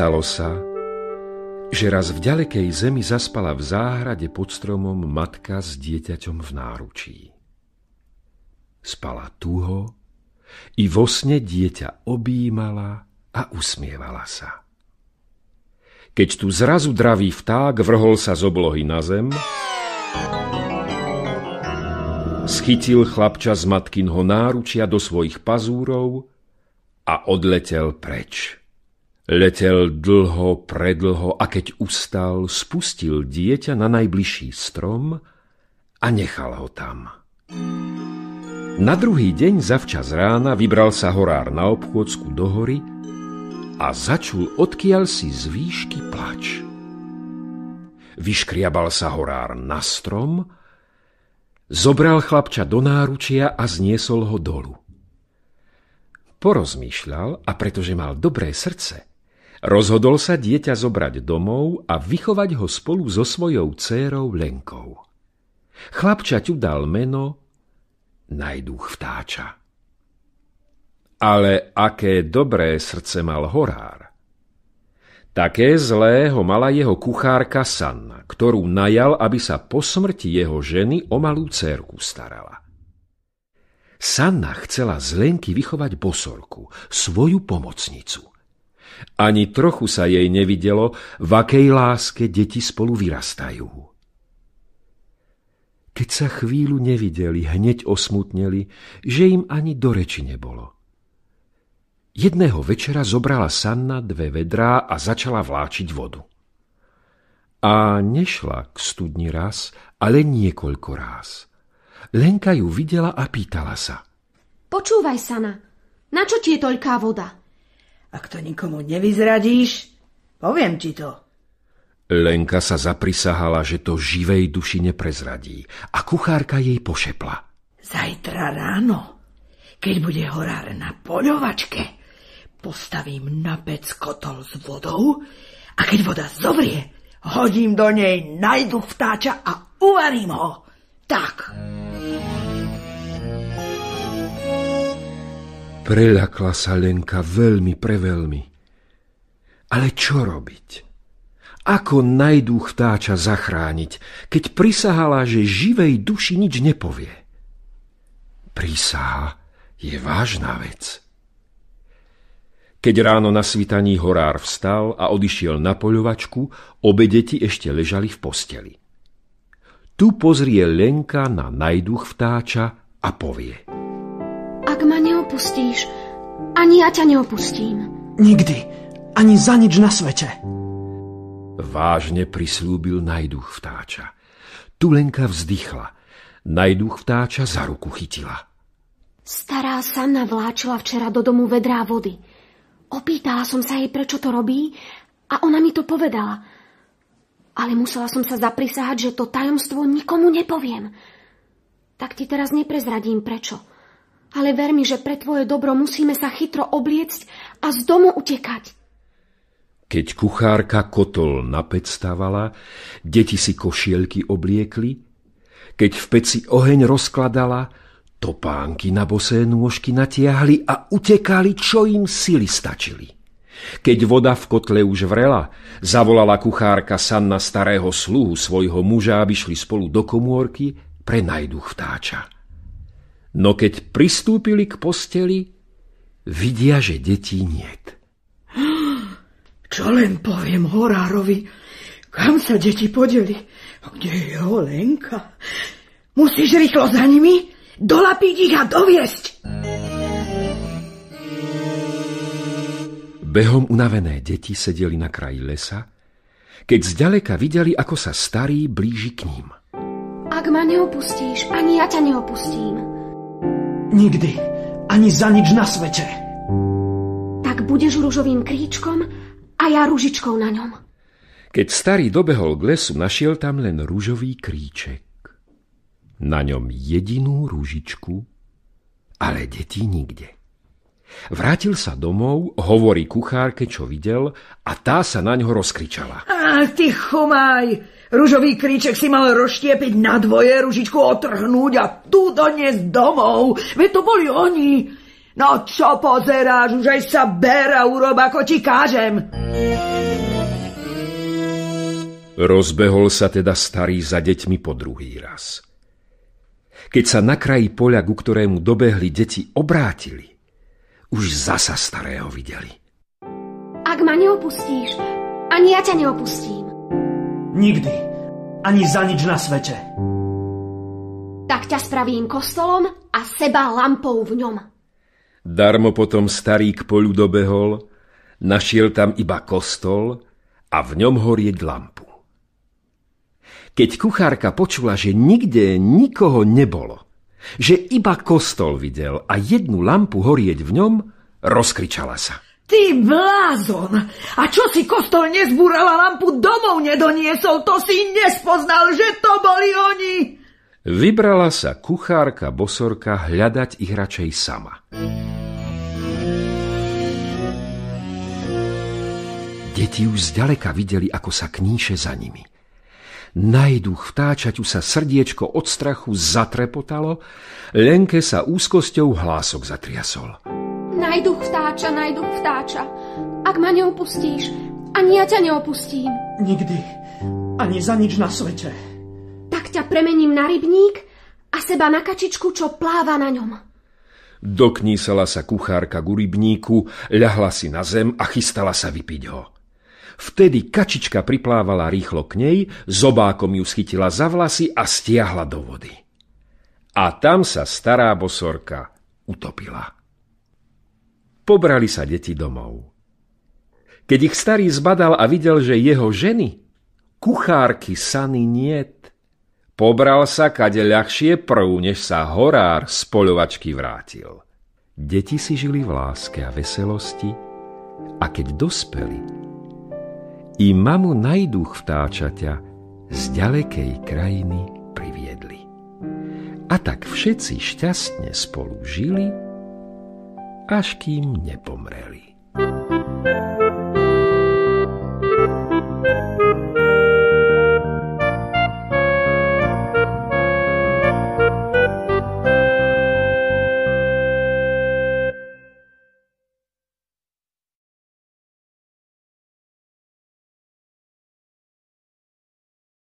Stalo sa, že raz v ďalekej zemi zaspala v záhrade pod stromom matka s dieťaťom v náručí. Spala tuho i vo sne dieťa objímala a usmievala sa. Keď tu zrazu dravý vták vrhol sa z oblohy na zem, schytil chlapča z matkinho náručia do svojich pazúrov a odletel preč. Letel dlho, predlho a keď ustal, spustil dieťa na najbližší strom a nechal ho tam. Na druhý deň zavčas rána vybral sa horár na obchôdzku do hory a začul odkiaľ si z výšky plač. Vyškriabal sa horár na strom, zobral chlapča do náručia a zniesol ho dolu. Porozmýšľal a pretože mal dobré srdce, Rozhodol sa dieťa zobrať domov a vychovať ho spolu so svojou dcérou Lenkou. Chlapčaťu dal meno Najduch vtáča. Ale aké dobré srdce mal horár. Také zlé ho mala jeho kuchárka Sanna, ktorú najal, aby sa po smrti jeho ženy o malú cérku starala. Sanna chcela z Lenky vychovať bosorku, svoju pomocnicu. Ani trochu sa jej nevidelo, v akej láske deti spolu vyrastajú. Keď sa chvíľu nevideli, hneď osmutneli, že im ani do reči nebolo. Jedného večera zobrala Sanna dve vedrá a začala vláčiť vodu. A nešla k studni raz, ale niekoľko ráz. Lenka ju videla a pýtala sa. Počúvaj, Sana, na čo ti je toľká voda? Ak to nikomu nevyzradíš, poviem ti to. Lenka sa zaprisahala, že to živej duši neprezradí a kuchárka jej pošepla. Zajtra ráno, keď bude horár na poľovačke, postavím na pec kotol s vodou a keď voda zovrie, hodím do nej najduch vtáča a uvarím ho. Tak. Preľakla sa Lenka veľmi, preveľmi. Ale čo robiť? Ako najduch vtáča zachrániť, keď prisahala, že živej duši nič nepovie? Prísaha je vážna vec. Keď ráno na svitaní horár vstal a odišiel na poľovačku, obe deti ešte ležali v posteli. Tu pozrie Lenka na najduch vtáča a povie – neopustíš, ani ja ťa neopustím. Nikdy, ani za nič na svete. Vážne prislúbil najduch vtáča. Tulenka vzdychla. Najduch vtáča za ruku chytila. Stará Sanna vláčila včera do domu vedrá vody. Opýtala som sa jej, prečo to robí a ona mi to povedala. Ale musela som sa zaprisahať, že to tajomstvo nikomu nepoviem. Tak ti teraz neprezradím prečo ale ver mi, že pre tvoje dobro musíme sa chytro obliecť a z domu utekať. Keď kuchárka kotol napedstavala, deti si košielky obliekli, keď v peci oheň rozkladala, topánky na bosé nôžky natiahli a utekali, čo im sily stačili. Keď voda v kotle už vrela, zavolala kuchárka Sanna starého sluhu svojho muža, aby šli spolu do komórky pre najduch vtáča. No keď pristúpili k posteli, vidia, že detí niet. Čo len poviem Horárovi, kam sa deti podeli? Kde je Lenka? Musíš rýchlo za nimi, dolapiť ich a doviesť. Behom unavené deti sedeli na kraji lesa, keď zďaleka videli, ako sa starý blíži k ním. Ak ma neopustíš, ani ja ťa neopustím. Nikdy. Ani za nič na svete. Tak budeš rúžovým kríčkom a ja rúžičkou na ňom. Keď starý dobehol k lesu, našiel tam len rúžový kríček. Na ňom jedinú rúžičku, ale detí nikde. Vrátil sa domov, hovorí kuchárke, čo videl a tá sa na ňo rozkričala. Á, ty chumaj! Ružový kríček si mal rozštiepiť na dvoje, ružičku otrhnúť a tu doniesť domov. Veď to boli oni. No čo pozeráš, už aj sa ber a urob, ako ti kážem. Rozbehol sa teda starý za deťmi po druhý raz. Keď sa na kraji poľa, ku ktorému dobehli deti, obrátili, už zasa starého videli. Ak ma neopustíš, ani ja ťa neopustím. Nikdy. Ani za nič na svete. Tak ťa spravím kostolom a seba lampou v ňom. Darmo potom starý k poľu dobehol, našiel tam iba kostol a v ňom horieť lampu. Keď kuchárka počula, že nikde nikoho nebolo, že iba kostol videl a jednu lampu horieť v ňom, rozkričala sa. Ty blázon! A čo si kostol nezbúrala lampu domov nedoniesol, to si nespoznal, že to boli oni! Vybrala sa kuchárka Bosorka hľadať ich radšej sama. Deti už zďaleka videli, ako sa kníše za nimi. Najduch vtáčaťu sa srdiečko od strachu zatrepotalo, Lenke sa úzkosťou hlások zatriasol. Najduch vtáča, najduch vtáča. Ak ma neopustíš, ani ja ťa neopustím. Nikdy. Ani za nič na svete. Tak ťa premením na rybník a seba na kačičku, čo pláva na ňom. Doknísala sa kuchárka k rybníku, ľahla si na zem a chystala sa vypiť ho. Vtedy kačička priplávala rýchlo k nej, zobákom ju schytila za vlasy a stiahla do vody. A tam sa stará bosorka utopila. Pobrali sa deti domov. Keď ich starý zbadal a videl, že jeho ženy, kuchárky Sany niet, pobral sa kade ľahšie prv, než sa horár z poľovačky vrátil. Deti si žili v láske a veselosti a keď dospeli, i mamu najduch vtáčaťa z ďalekej krajiny priviedli. A tak všetci šťastne spolu žili, až kým nepomreli.